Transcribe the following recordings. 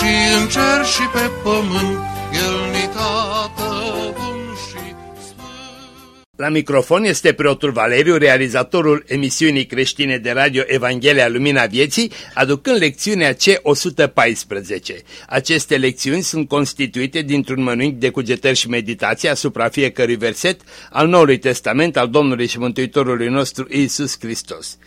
și în cer și pe pământ, El ni tată la microfon este preotul Valeriu, realizatorul emisiunii creștine de radio Evanghelia Lumina Vieții, aducând lecțiunea C114. Aceste lecțiuni sunt constituite dintr-un mănânc de cugetări și meditații asupra fiecărui verset al Noului Testament al Domnului și Mântuitorului nostru Iisus Hristos.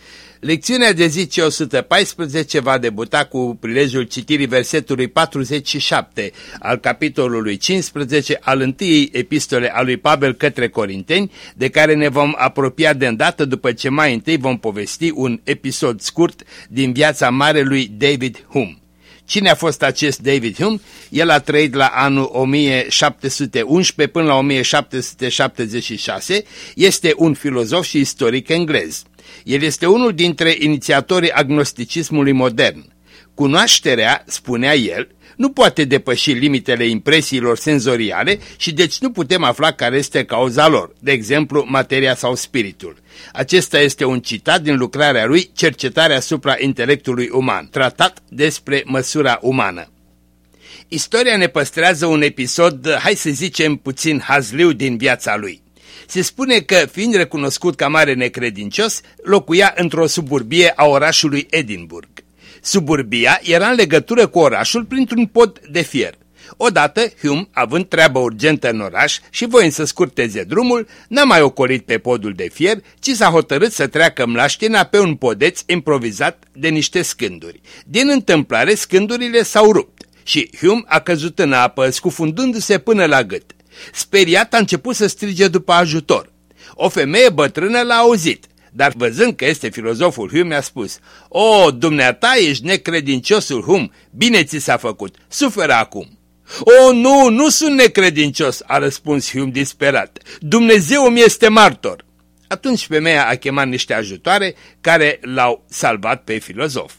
Lecțiunea de zi C114 va debuta cu prilejul citirii versetului 47 al capitolului 15 al întâiei epistole a lui Pavel către Corinteni, de care ne vom apropia de îndată după ce mai întâi vom povesti un episod scurt din viața marelui David Hume. Cine a fost acest David Hume? El a trăit la anul 1711 până la 1776, este un filozof și istoric englez. El este unul dintre inițiatorii agnosticismului modern. Cunoașterea, spunea el, nu poate depăși limitele impresiilor senzoriale și deci nu putem afla care este cauza lor, de exemplu materia sau spiritul. Acesta este un citat din lucrarea lui Cercetarea asupra intelectului uman, tratat despre măsura umană. Istoria ne păstrează un episod, hai să zicem puțin hazliu din viața lui. Se spune că, fiind recunoscut ca mare necredincios, locuia într-o suburbie a orașului Edinburgh. Suburbia era în legătură cu orașul printr-un pod de fier. Odată, Hume, având treabă urgentă în oraș și voind să scurteze drumul, n-a mai ocolit pe podul de fier, ci s-a hotărât să treacă mlaștina pe un podeț improvizat de niște scânduri. Din întâmplare, scândurile s-au rupt și Hume a căzut în apă, scufundându-se până la gât. Speriat a început să strige după ajutor. O femeie bătrână l-a auzit, dar văzând că este filozoful Hume a spus O, dumneata, ești necredinciosul Hume, bine ți s-a făcut, suferă acum. O, nu, nu sunt necredincios, a răspuns Hume disperat. Dumnezeu mi este martor. Atunci femeia a chemat niște ajutoare care l-au salvat pe filozof.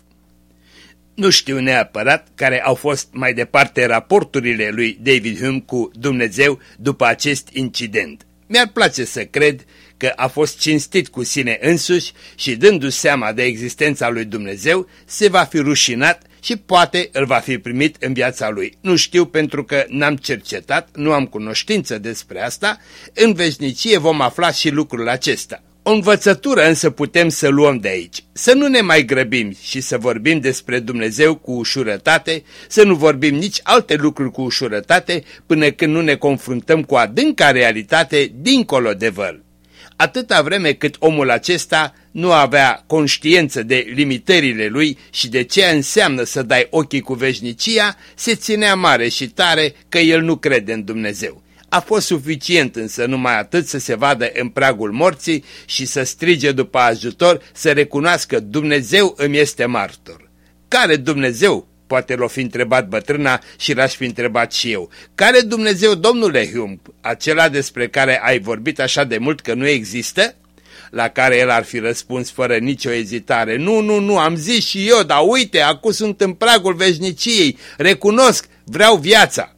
Nu știu neapărat care au fost mai departe raporturile lui David Hume cu Dumnezeu după acest incident. Mi-ar place să cred că a fost cinstit cu sine însuși și dându-și seama de existența lui Dumnezeu, se va fi rușinat și poate îl va fi primit în viața lui. Nu știu pentru că n-am cercetat, nu am cunoștință despre asta, în veșnicie vom afla și lucrul acesta. O învățătură însă putem să luăm de aici. Să nu ne mai grăbim și să vorbim despre Dumnezeu cu ușurătate, să nu vorbim nici alte lucruri cu ușurătate până când nu ne confruntăm cu adânca realitate dincolo de văl. Atâta vreme cât omul acesta nu avea conștiință de limitările lui și de ce înseamnă să dai ochii cu veșnicia, se ținea mare și tare că el nu crede în Dumnezeu. A fost suficient însă numai atât să se vadă în pragul morții și să strige după ajutor, să recunoască Dumnezeu îmi este martor. Care Dumnezeu? Poate l-o fi întrebat bătrâna și l-aș fi întrebat și eu. Care Dumnezeu, domnule Hume, acela despre care ai vorbit așa de mult că nu există? La care el ar fi răspuns fără nicio ezitare. Nu, nu, nu, am zis și eu, dar uite, acum sunt în pragul veșniciei, recunosc, vreau viața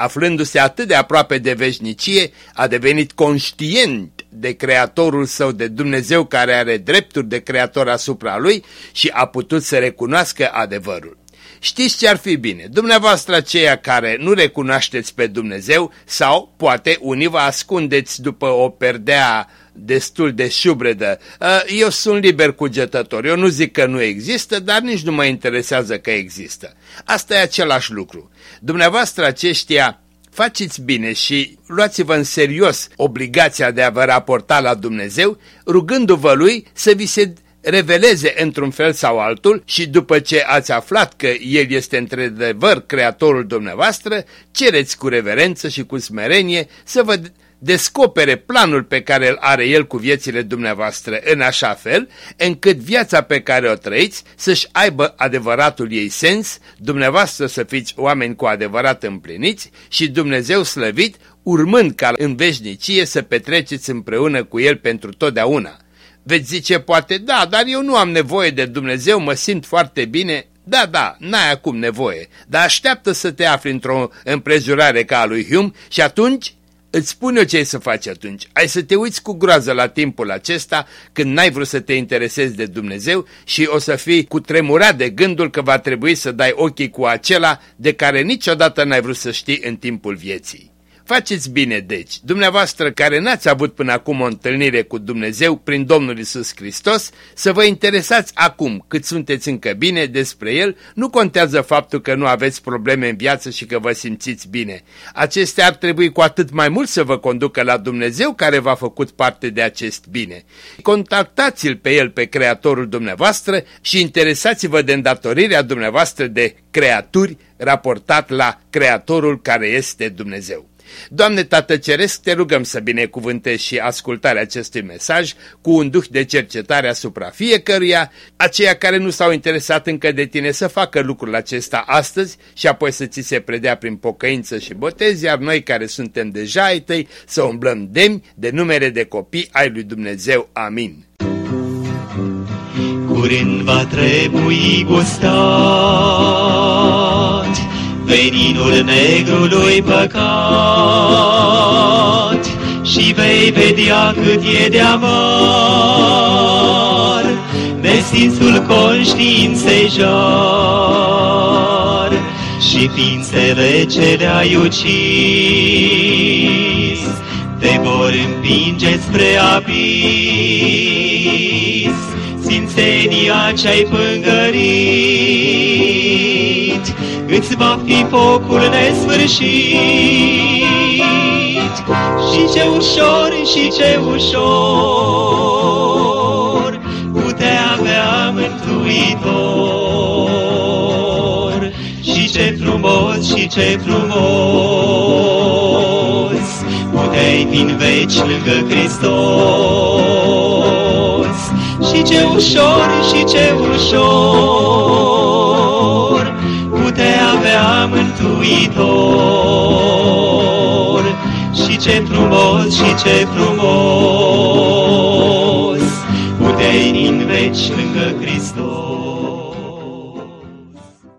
aflându-se atât de aproape de veșnicie, a devenit conștient de Creatorul său, de Dumnezeu care are drepturi de Creator asupra lui și a putut să recunoască adevărul. Știți ce ar fi bine? Dumneavoastră aceia care nu recunoașteți pe Dumnezeu sau, poate, unii vă ascundeți după o perdea destul de șubredă. Uh, eu sunt liber cugetător, eu nu zic că nu există, dar nici nu mă interesează că există. Asta e același lucru. Dumneavoastră aceștia faceți bine și luați-vă în serios obligația de a vă raporta la Dumnezeu, rugându-vă Lui să vi se reveleze într-un fel sau altul și după ce ați aflat că El este într-adevăr Creatorul dumneavoastră, cereți cu reverență și cu smerenie să vă descopere planul pe care îl are El cu viețile dumneavoastră în așa fel, încât viața pe care o trăiți să-și aibă adevăratul ei sens, dumneavoastră să fiți oameni cu adevărat împliniți și Dumnezeu slăvit, urmând ca în veșnicie să petreceți împreună cu El pentru totdeauna. Veți zice poate, da, dar eu nu am nevoie de Dumnezeu, mă simt foarte bine. Da, da, n-ai acum nevoie, dar așteaptă să te afli într-o împrejurare ca a lui Hume și atunci îți spun eu ce ai să faci atunci. Ai să te uiți cu groază la timpul acesta când n-ai vrut să te interesezi de Dumnezeu și o să fii cu tremurat de gândul că va trebui să dai ochii cu acela de care niciodată n-ai vrut să știi în timpul vieții. Faceți bine, deci, dumneavoastră care n-ați avut până acum o întâlnire cu Dumnezeu prin Domnul Isus Hristos, să vă interesați acum cât sunteți încă bine despre El, nu contează faptul că nu aveți probleme în viață și că vă simțiți bine. Acestea ar trebui cu atât mai mult să vă conducă la Dumnezeu care v-a făcut parte de acest bine. Contactați-L pe El, pe Creatorul dumneavoastră și interesați-vă de îndatorirea dumneavoastră de creaturi raportat la Creatorul care este Dumnezeu. Doamne Tată Ceresc, te rugăm să binecuvântezi și ascultarea acestui mesaj cu un duh de cercetare asupra fiecăruia, aceia care nu s-au interesat încă de tine să facă lucrul acesta astăzi și apoi să ți se predea prin pocăință și botez, iar noi care suntem deja ai tăi să umblăm demni de numere de copii ai lui Dumnezeu. Amin. Curând va trebui gustat veninul negrului păcat. Și vei vedea cât e de amar. Nesinsul conștiinței jar. Și ființele ce le-ai ucis te vor împinge spre abis, sfințenia ce-ai pângărit, îți va fi focul nesfârșit. Și ce ușor, și ce ușor, putea avea mântuitor. Și ce frumos, și ce frumos, puteai fi în veci lângă Hristos. Și ce ușor, și ce ușor, putea avea mântuitor. Și ce frumos, și ce frumos, puteai în veci lângă Hristos.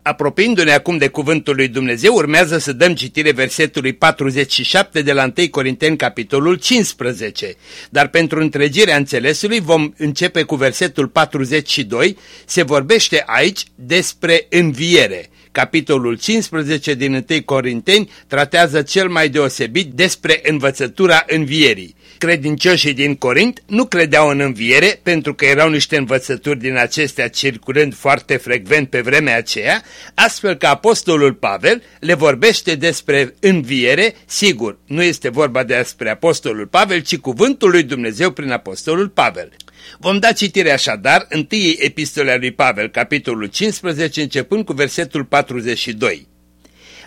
Apropiindu-ne acum de cuvântul lui Dumnezeu, urmează să dăm citire versetului 47 de la 1 Corinteni, capitolul 15. Dar pentru întregirea înțelesului vom începe cu versetul 42. Se vorbește aici despre înviere. Capitolul 15 din 1 Corinteni tratează cel mai deosebit despre învățătura învierii. Credincioșii din Corint nu credeau în înviere pentru că erau niște învățături din acestea circulând foarte frecvent pe vremea aceea, astfel că apostolul Pavel le vorbește despre înviere, sigur, nu este vorba despre apostolul Pavel, ci cuvântul lui Dumnezeu prin apostolul Pavel. Vom da citire așadar întâiei epistole a lui Pavel, capitolul 15, începând cu versetul 42.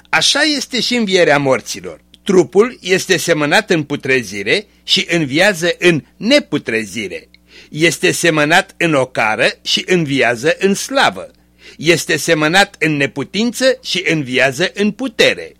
Așa este și învierea morților. Trupul este semănat în putrezire și înviază în neputrezire. Este semănat în ocară și înviază în slavă. Este semănat în neputință și înviază în putere.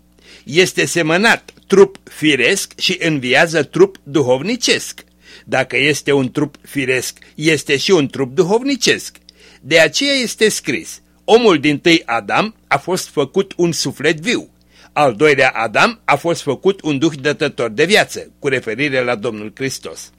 Este semănat trup firesc și înviază trup duhovnicesc. Dacă este un trup firesc, este și un trup duhovnicesc. De aceea este scris, omul din tâi Adam a fost făcut un suflet viu. Al doilea Adam a fost făcut un duh dătător de viață, cu referire la Domnul Hristos.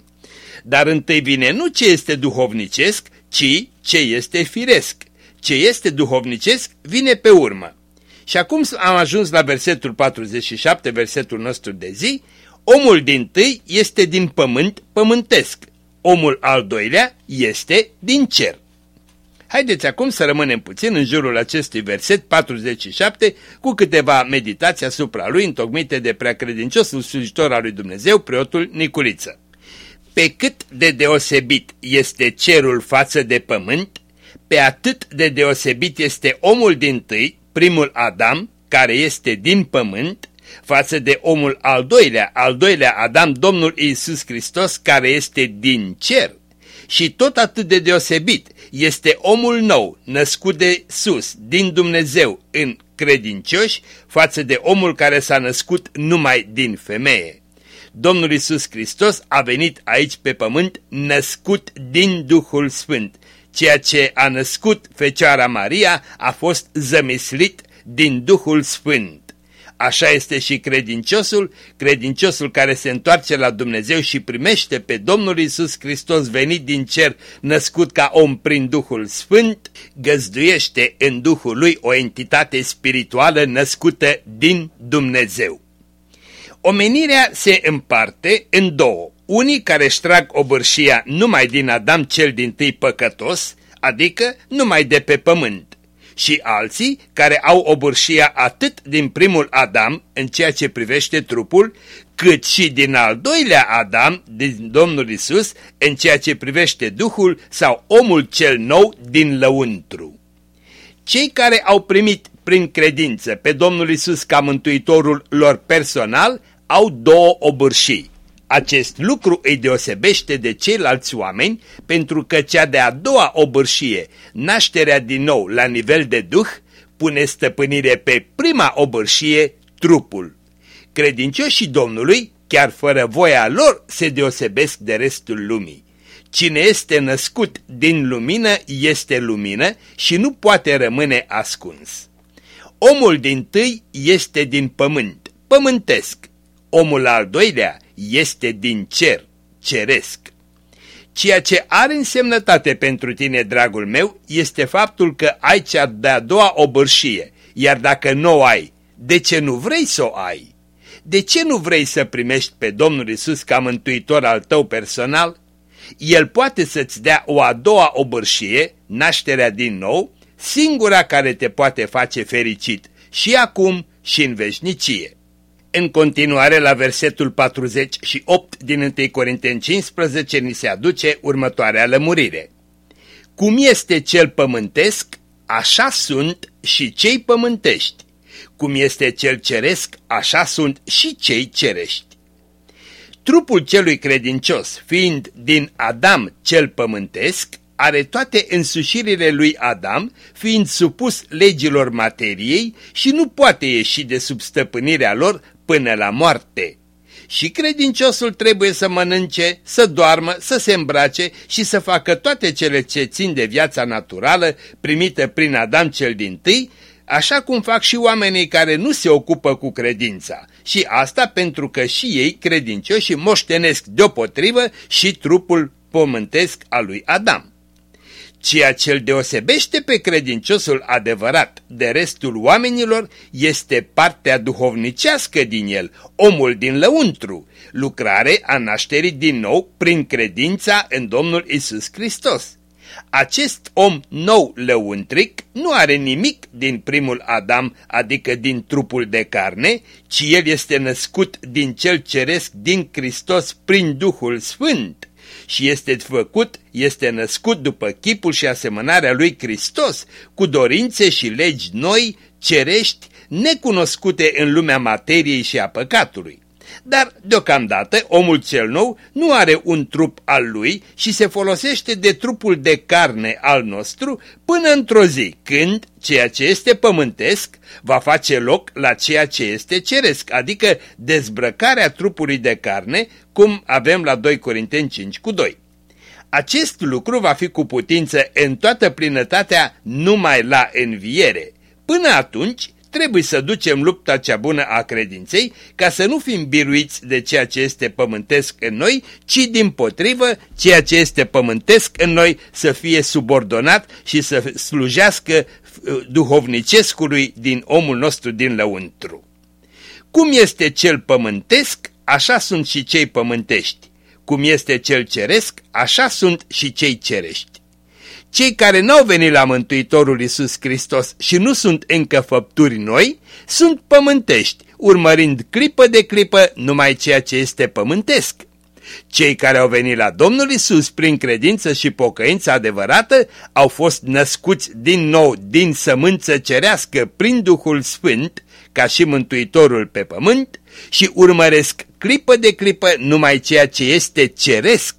Dar întâi vine nu ce este duhovnicesc, ci ce este firesc. Ce este duhovnicesc vine pe urmă. Și acum am ajuns la versetul 47, versetul nostru de zi, Omul din tâi este din pământ pământesc, omul al doilea este din cer. Haideți acum să rămânem puțin în jurul acestui verset 47 cu câteva meditații asupra lui întocmite de preacredinciosul slujitor al lui Dumnezeu, preotul Niculiță. Pe cât de deosebit este cerul față de pământ, pe atât de deosebit este omul din tâi, primul Adam, care este din pământ, față de omul al doilea, al doilea Adam, Domnul Iisus Hristos, care este din cer. Și tot atât de deosebit este omul nou, născut de sus, din Dumnezeu, în credincioși, față de omul care s-a născut numai din femeie. Domnul Isus Hristos a venit aici pe pământ născut din Duhul Sfânt. Ceea ce a născut Fecioara Maria a fost zămislit din Duhul Sfânt. Așa este și credinciosul, credinciosul care se întoarce la Dumnezeu și primește pe Domnul Isus Hristos venit din cer, născut ca om prin Duhul Sfânt, găzduiește în Duhul lui o entitate spirituală născută din Dumnezeu. Omenirea se împarte în două. Unii care își trag obârșia numai din Adam cel din tâi păcătos, adică numai de pe pământ, și alții care au obârșia atât din primul Adam în ceea ce privește trupul, cât și din al doilea Adam, din Domnul Isus, în ceea ce privește Duhul sau omul cel nou din lăuntru. Cei care au primit prin credință pe Domnul Isus ca mântuitorul lor personal au două obârșii. Acest lucru îi deosebește de ceilalți oameni pentru că cea de-a doua obârșie, nașterea din nou la nivel de duh, pune stăpânire pe prima obârșie, trupul. Credincioșii Domnului, chiar fără voia lor, se deosebesc de restul lumii. Cine este născut din lumină este lumină și nu poate rămâne ascuns. Omul din tâi este din pământ, pământesc, Omul al doilea este din cer, ceresc. Ceea ce are însemnătate pentru tine, dragul meu, este faptul că ai cea de-a doua obârșie, iar dacă nu o ai, de ce nu vrei să o ai? De ce nu vrei să primești pe Domnul Isus ca mântuitor al tău personal? El poate să-ți dea o a doua obârșie, nașterea din nou, singura care te poate face fericit și acum și în veșnicie. În continuare, la versetul 48 din 1 Corinteni 15, ni se aduce următoarea lămurire. Cum este cel pământesc, așa sunt și cei pământești. Cum este cel ceresc, așa sunt și cei cerești. Trupul celui credincios, fiind din Adam cel pământesc, are toate însușirile lui Adam, fiind supus legilor materiei și nu poate ieși de sub stăpânirea lor până la moarte. Și credinciosul trebuie să mănânce, să doarmă, să se îmbrace și să facă toate cele ce țin de viața naturală primită prin Adam cel din tâi, așa cum fac și oamenii care nu se ocupă cu credința. Și asta pentru că și ei, credincioși, moștenesc deopotrivă și trupul pământesc al lui Adam. Ceea ce îl deosebește pe credinciosul adevărat de restul oamenilor este partea duhovnicească din el, omul din lăuntru, lucrare a nașterii din nou prin credința în Domnul Isus Hristos. Acest om nou lăuntric nu are nimic din primul Adam, adică din trupul de carne, ci el este născut din cel ceresc din Hristos prin Duhul Sfânt și este făcut, este născut după chipul și asemănarea lui Hristos, cu dorințe și legi noi, cerești, necunoscute în lumea materiei și a păcatului. Dar, deocamdată, omul cel nou nu are un trup al lui și se folosește de trupul de carne al nostru până într-o zi, când ceea ce este pământesc va face loc la ceea ce este ceresc, adică dezbrăcarea trupului de carne, cum avem la 2 Corinteni 5 cu 2. Acest lucru va fi cu putință în toată plinătatea numai la înviere. Până atunci, trebuie să ducem lupta cea bună a credinței ca să nu fim biruiți de ceea ce este pământesc în noi, ci din potrivă ceea ce este pământesc în noi să fie subordonat și să slujească uh, duhovnicescului din omul nostru din lăuntru. Cum este cel pământesc, așa sunt și cei pământești. Cum este cel ceresc, așa sunt și cei cerești. Cei care n-au venit la Mântuitorul Iisus Hristos și nu sunt încă făpturi noi, sunt pământești, urmărind clipă de clipă numai ceea ce este pământesc. Cei care au venit la Domnul Isus prin credință și pocăință adevărată au fost născuți din nou din sămânță cerească prin Duhul Sfânt, ca și Mântuitorul pe pământ și urmăresc clipă de clipă numai ceea ce este ceresc.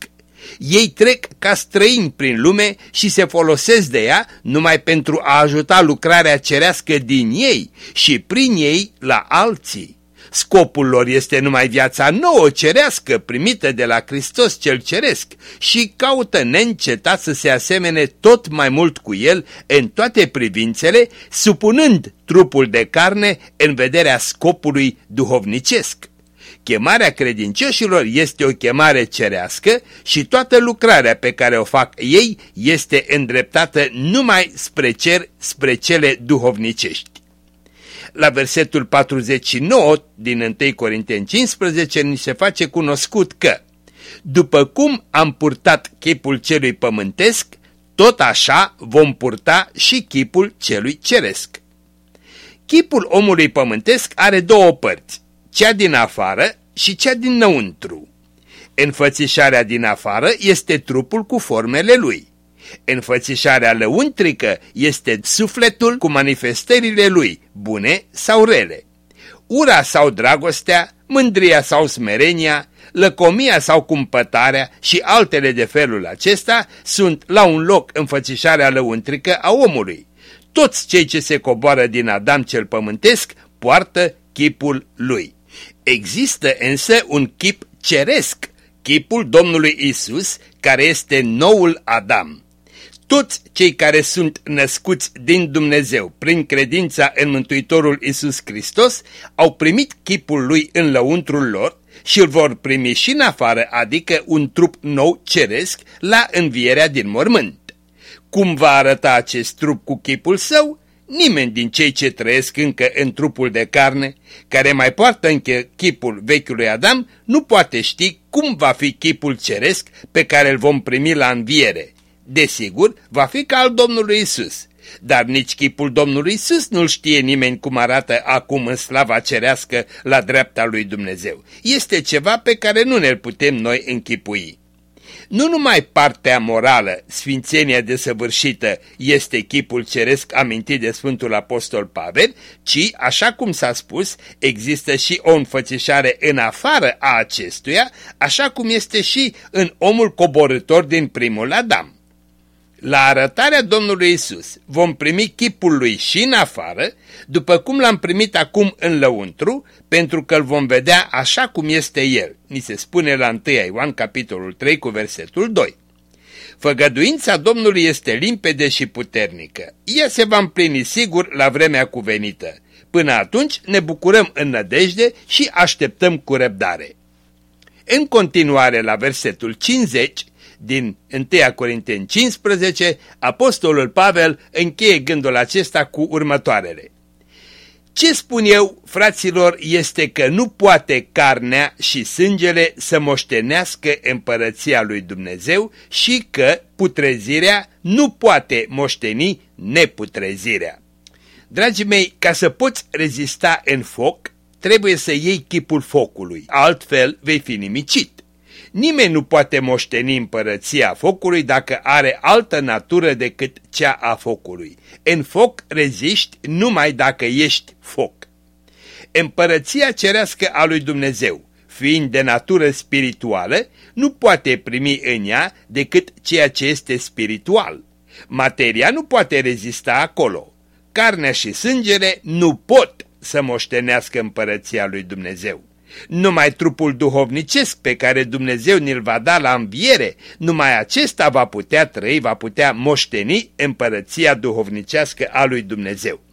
Ei trec ca străini prin lume și se folosesc de ea numai pentru a ajuta lucrarea cerească din ei și prin ei la alții. Scopul lor este numai viața nouă cerească primită de la Hristos cel ceresc și caută neîncetat să se asemene tot mai mult cu el în toate privințele, supunând trupul de carne în vederea scopului duhovnicesc. Chemarea credincioșilor este o chemare cerească și toată lucrarea pe care o fac ei este îndreptată numai spre cer, spre cele duhovnicești la versetul 49 din 1 Corinteni 15 ni se face cunoscut că după cum am purtat chipul celui pământesc, tot așa vom purta și chipul celui ceresc. Chipul omului pământesc are două părți, cea din afară și cea dinăuntru. Înfățișarea din afară este trupul cu formele lui. Înfățișarea lăuntrică este sufletul cu manifestările lui, bune sau rele. Ura sau dragostea, mândria sau smerenia, lăcomia sau cumpătarea și altele de felul acesta sunt la un loc înfățișarea lăuntrică a omului. Toți cei ce se coboară din Adam cel pământesc poartă chipul lui. Există însă un chip ceresc, chipul Domnului Isus, care este noul Adam. Toți cei care sunt născuți din Dumnezeu prin credința în Mântuitorul Isus Hristos au primit chipul lui în lăuntrul lor și îl vor primi și în afară, adică un trup nou ceresc la învierea din mormânt. Cum va arăta acest trup cu chipul său? Nimeni din cei ce trăiesc încă în trupul de carne, care mai poartă încă chipul vechiului Adam, nu poate ști cum va fi chipul ceresc pe care îl vom primi la înviere Desigur, va fi ca al Domnului Isus, dar nici chipul Domnului Isus nu-l știe nimeni cum arată acum în slava cerească la dreapta lui Dumnezeu. Este ceva pe care nu ne-l putem noi închipui. Nu numai partea morală, sfințenia desăvârșită, este chipul ceresc amintit de Sfântul Apostol Pavel, ci, așa cum s-a spus, există și o înfățișare în afară a acestuia, așa cum este și în omul coborător din primul Adam. La arătarea Domnului Isus vom primi chipul lui și în afară, după cum l-am primit acum în lăuntru, pentru că îl vom vedea așa cum este el. Ni se spune la 1 Ioan capitolul 3 cu versetul 2. Făgăduința Domnului este limpede și puternică. Ea se va împlini sigur la vremea cuvenită. Până atunci ne bucurăm în nădejde și așteptăm cu răbdare. În continuare la versetul 50 din 1 Corinteni 15, Apostolul Pavel încheie gândul acesta cu următoarele. Ce spun eu, fraților, este că nu poate carnea și sângele să moștenească împărăția lui Dumnezeu și că putrezirea nu poate moșteni neputrezirea. Dragii mei, ca să poți rezista în foc, trebuie să iei chipul focului, altfel vei fi nimicit. Nimeni nu poate moșteni împărăția focului dacă are altă natură decât cea a focului. În foc reziști numai dacă ești foc. Împărăția cerească a lui Dumnezeu, fiind de natură spirituală, nu poate primi în ea decât ceea ce este spiritual. Materia nu poate rezista acolo. Carnea și sângele nu pot să moștenească împărăția lui Dumnezeu. Numai trupul duhovnicesc pe care Dumnezeu ne-l va da la înviere, numai acesta va putea trăi, va putea moșteni împărăția duhovnicească a lui Dumnezeu.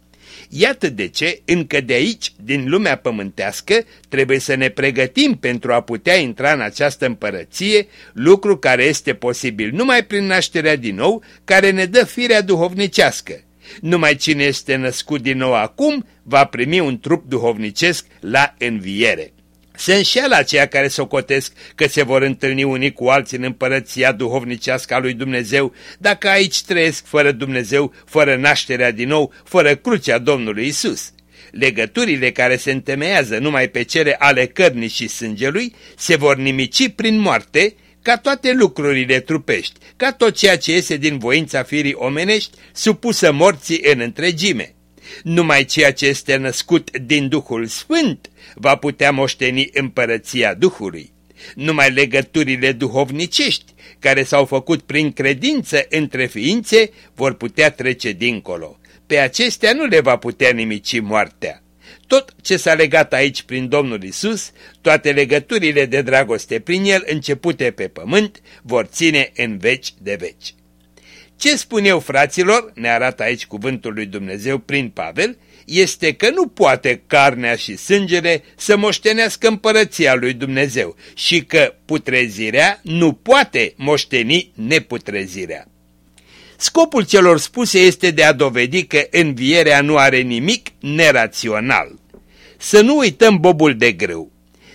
Iată de ce, încă de aici, din lumea pământească, trebuie să ne pregătim pentru a putea intra în această împărăție, lucru care este posibil numai prin nașterea din nou, care ne dă firea duhovnicească. Numai cine este născut din nou acum va primi un trup duhovnicesc la înviere. Se înșeală aceia care socotesc că se vor întâlni unii cu alții în împărăția duhovnicească a lui Dumnezeu, dacă aici trăiesc fără Dumnezeu, fără nașterea din nou, fără crucea Domnului Isus. Legăturile care se întemeiază numai pe cele ale cărnii și sângelui se vor nimici prin moarte, ca toate lucrurile trupești, ca tot ceea ce iese din voința firii omenești, supusă morții în întregime. Numai ceea ce este născut din Duhul Sfânt va putea moșteni împărăția Duhului. Numai legăturile duhovnicești care s-au făcut prin credință între ființe vor putea trece dincolo. Pe acestea nu le va putea nimici moartea. Tot ce s-a legat aici prin Domnul Isus, toate legăturile de dragoste prin El începute pe pământ, vor ține în veci de veci. Ce spun eu, fraților, ne arată aici cuvântul lui Dumnezeu prin Pavel, este că nu poate carnea și sângele să moștenească împărăția lui Dumnezeu și că putrezirea nu poate moșteni neputrezirea. Scopul celor spuse este de a dovedi că învierea nu are nimic nerațional. Să nu uităm bobul de grâu.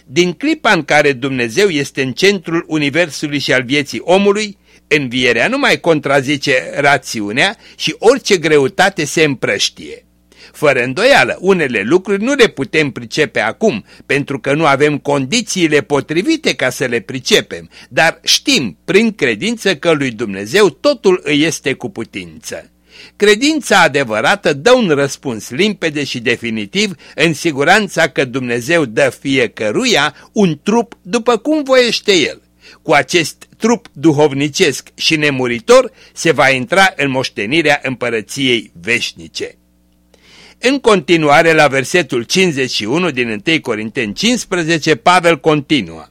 Din clipa în care Dumnezeu este în centrul universului și al vieții omului, învierea nu mai contrazice rațiunea și orice greutate se împrăștie. Fără îndoială, unele lucruri nu le putem pricepe acum, pentru că nu avem condițiile potrivite ca să le pricepem, dar știm prin credință că lui Dumnezeu totul îi este cu putință. Credința adevărată dă un răspuns limpede și definitiv în siguranța că Dumnezeu dă fiecăruia un trup după cum voiește El. Cu acest trup duhovnicesc și nemuritor se va intra în moștenirea împărăției veșnice. În continuare, la versetul 51 din 1 Corinteni 15, Pavel continuă.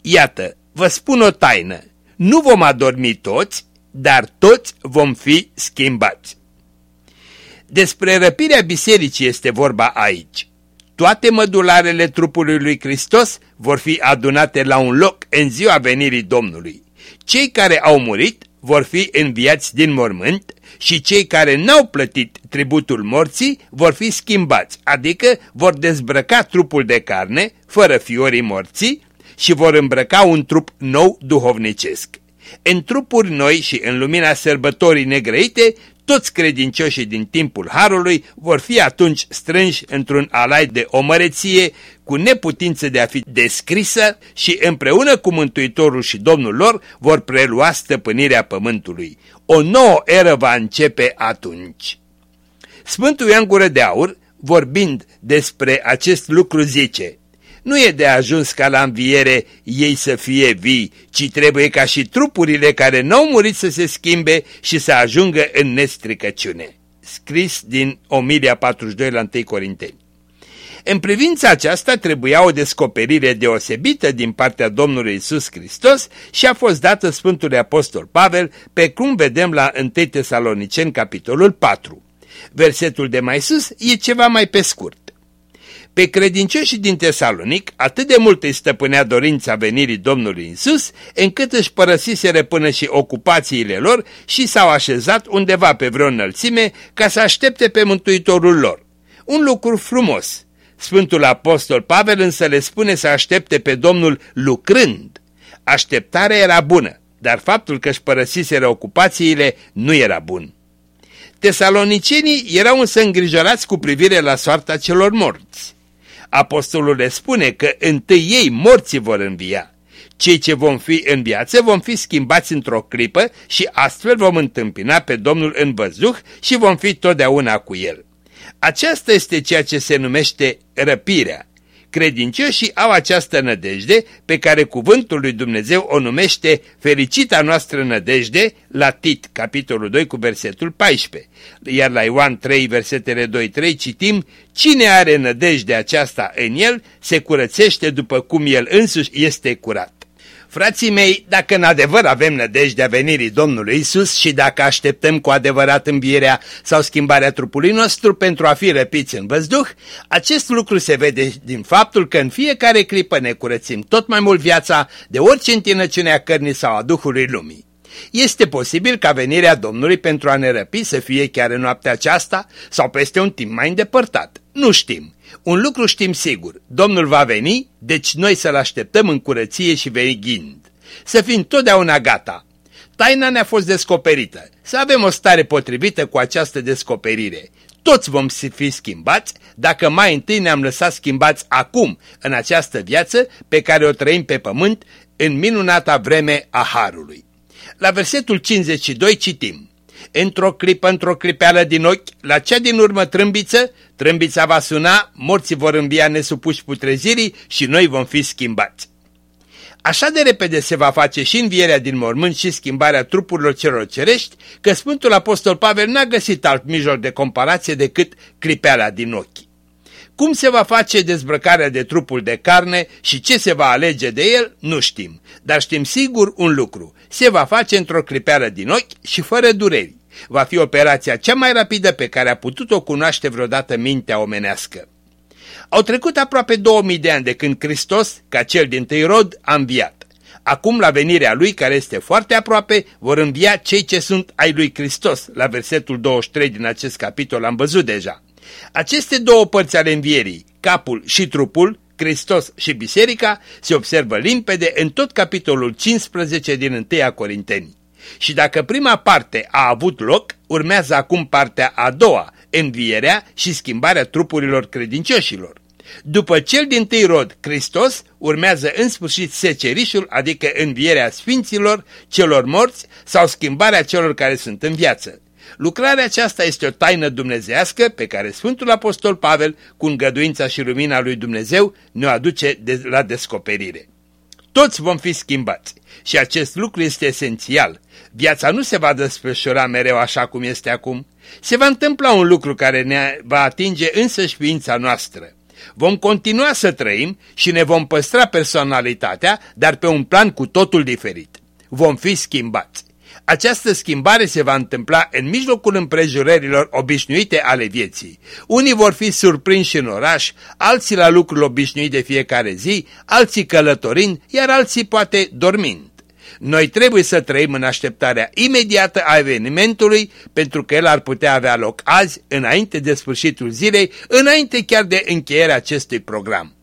Iată, vă spun o taină, nu vom adormi toți, dar toți vom fi schimbați. Despre răpirea bisericii este vorba aici. Toate mădularele trupului lui Hristos vor fi adunate la un loc în ziua venirii Domnului. Cei care au murit vor fi înviați din mormânt și cei care n-au plătit tributul morții vor fi schimbați, adică vor dezbrăca trupul de carne, fără fiorii morții, și vor îmbrăca un trup nou duhovnicesc. În trupuri noi și în lumina sărbătorii negrăite, toți credincioșii din timpul Harului vor fi atunci strânși într-un alai de omăreție cu neputință de a fi descrisă și împreună cu Mântuitorul și Domnul lor vor prelua stăpânirea pământului. O nouă eră va începe atunci. Sfântul Ioan Gură de Aur, vorbind despre acest lucru, zice nu e de ajuns ca la înviere ei să fie vii, ci trebuie ca și trupurile care n-au murit să se schimbe și să ajungă în nestricăciune. Scris din Omilia 42 la 1 Corinteni. În privința aceasta trebuia o descoperire deosebită din partea Domnului Isus Hristos și a fost dată Sfântului Apostol Pavel, pe cum vedem la 1 Tesaloniceni, capitolul 4. Versetul de mai sus e ceva mai pe scurt. Pe credincioșii din Tesalonic atât de mult îi stăpânea dorința venirii Domnului Isus, încât își părăsiseră până și ocupațiile lor și s-au așezat undeva pe vreo înălțime ca să aștepte pe Mântuitorul lor. Un lucru frumos. Sfântul Apostol Pavel însă le spune să aștepte pe Domnul lucrând. Așteptarea era bună, dar faptul că își părăsiseră ocupațiile nu era bun. Tesalonicienii erau însă îngrijorați cu privire la soarta celor morți. Apostolul le spune că întâi ei morții vor învia. Cei ce vom fi în viață vom fi schimbați într-o clipă și astfel vom întâmpina pe Domnul în văzuh și vom fi totdeauna cu El. Aceasta este ceea ce se numește răpirea. Credincioșii au această nădejde pe care cuvântul lui Dumnezeu o numește fericita noastră nădejde la Tit, capitolul 2 cu versetul 14. Iar la Ioan 3, versetele 2-3 citim, Cine are nădejde aceasta în el, se curățește după cum el însuși este curat. Frații mei, dacă în adevăr avem nădejdea venirii Domnului Isus și dacă așteptăm cu adevărat învierea sau schimbarea trupului nostru pentru a fi răpiți în văzduh, acest lucru se vede din faptul că în fiecare clipă ne curățim tot mai mult viața de orice întinăciune a cărnii sau a Duhului Lumii. Este posibil ca venirea Domnului pentru a ne răpi să fie chiar în noaptea aceasta sau peste un timp mai îndepărtat. Nu știm. Un lucru știm sigur, Domnul va veni, deci noi să-L așteptăm în curăție și veghind. Să fim totdeauna gata. Taina ne-a fost descoperită. Să avem o stare potrivită cu această descoperire. Toți vom fi schimbați dacă mai întâi ne-am lăsat schimbați acum, în această viață pe care o trăim pe pământ, în minunata vreme a Harului. La versetul 52 citim Într-o clipă, într-o clipeală din ochi, la cea din urmă trâmbiță, trâmbița va suna, morții vor învia nesupuși putrezirii și noi vom fi schimbați. Așa de repede se va face și învierea din mormânt și schimbarea trupurilor celor cerești, că Sfântul Apostol Pavel n-a găsit alt mijloc de comparație decât clipeala din ochi. Cum se va face dezbrăcarea de trupul de carne și ce se va alege de el, nu știm, dar știm sigur un lucru, se va face într-o clipeală din ochi și fără dureri. Va fi operația cea mai rapidă pe care a putut-o cunoaște vreodată mintea omenească. Au trecut aproape 2000 de ani de când Hristos, ca cel din tâi rod, a înviat. Acum, la venirea lui, care este foarte aproape, vor învia cei ce sunt ai lui Hristos. La versetul 23 din acest capitol am văzut deja. Aceste două părți ale învierii, capul și trupul, Hristos și Biserica, se observă limpede în tot capitolul 15 din 1 Corinteni. Și dacă prima parte a avut loc, urmează acum partea a doua, învierea și schimbarea trupurilor credincioșilor. După cel din tâi rod, Hristos, urmează în sfârșit secerișul, adică învierea sfinților, celor morți sau schimbarea celor care sunt în viață. Lucrarea aceasta este o taină dumnezească pe care Sfântul Apostol Pavel, cu îngăduința și lumina lui Dumnezeu, ne-o aduce de la descoperire. Toți vom fi schimbați și acest lucru este esențial. Viața nu se va desfășura mereu așa cum este acum. Se va întâmpla un lucru care ne va atinge însăși ființa noastră. Vom continua să trăim și ne vom păstra personalitatea, dar pe un plan cu totul diferit. Vom fi schimbați. Această schimbare se va întâmpla în mijlocul împrejurărilor obișnuite ale vieții. Unii vor fi surprinși în oraș, alții la lucrul obișnuit de fiecare zi, alții călătorind, iar alții poate dormind. Noi trebuie să trăim în așteptarea imediată a evenimentului, pentru că el ar putea avea loc azi, înainte de sfârșitul zilei, înainte chiar de încheierea acestui program.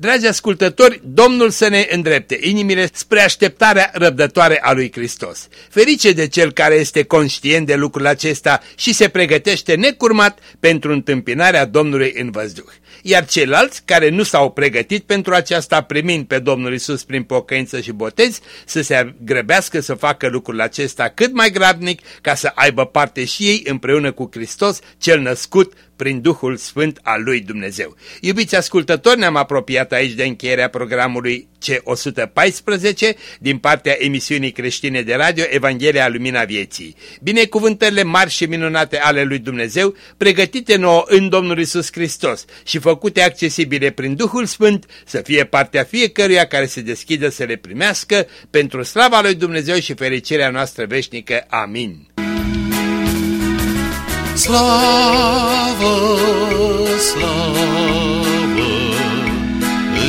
Dragi ascultători, Domnul să ne îndrepte inimile spre așteptarea răbdătoare a lui Hristos. Ferice de cel care este conștient de lucrul acesta și se pregătește necurmat pentru întâmpinarea Domnului în văzduh iar ceilalți care nu s-au pregătit pentru aceasta primind pe Domnul Isus prin pocăință și botez să se grăbească să facă lucrul acesta cât mai grabnic ca să aibă parte și ei împreună cu Hristos cel născut prin Duhul Sfânt al lui Dumnezeu. Iubiți ascultători, ne-am apropiat aici de încheierea programului C114 din partea emisiunii creștine de radio Evanghelia Lumina Vieții. Binecuvântările mari și minunate ale lui Dumnezeu, pregătite nouă în Domnul Isus Hristos și făcute accesibile prin Duhul Sfânt, să fie partea fiecăruia care se deschidă să le primească, pentru slava lui Dumnezeu și fericirea noastră veșnică. Amin. Slavă, slavă,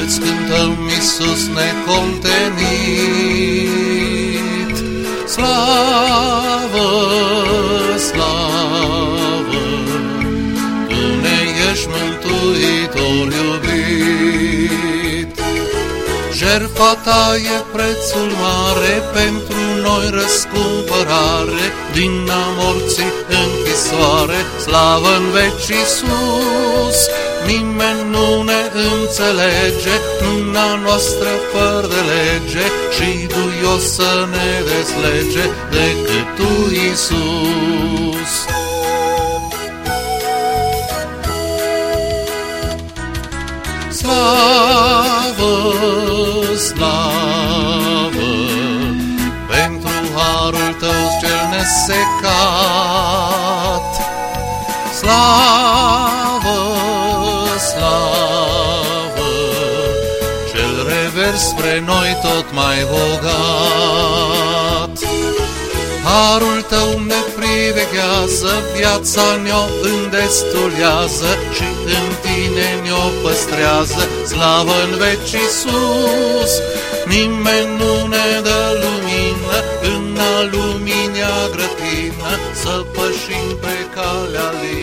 îți cântăm Iisus necontenit. Slavă, slavă, Tu ne ești mântuitor iubit. Jertfa ta e prețul mare pentru noi răscumpărare, din a morții închisoare, slavă în veci sus. Nimeni nu ne înțelege, luna noastră fără de lege, și duios să ne deslege decât Tu, Iisus. Nesecat. Slavă, slavă, cel revers spre noi tot mai bogat. Harul Tău ne priveghează, viața ne-o îndestulează și în Tine ne-o păstrează, slavă în veci sus. Nimeni nu ne dă lumii neagră plină, Să pășim pe calea lui.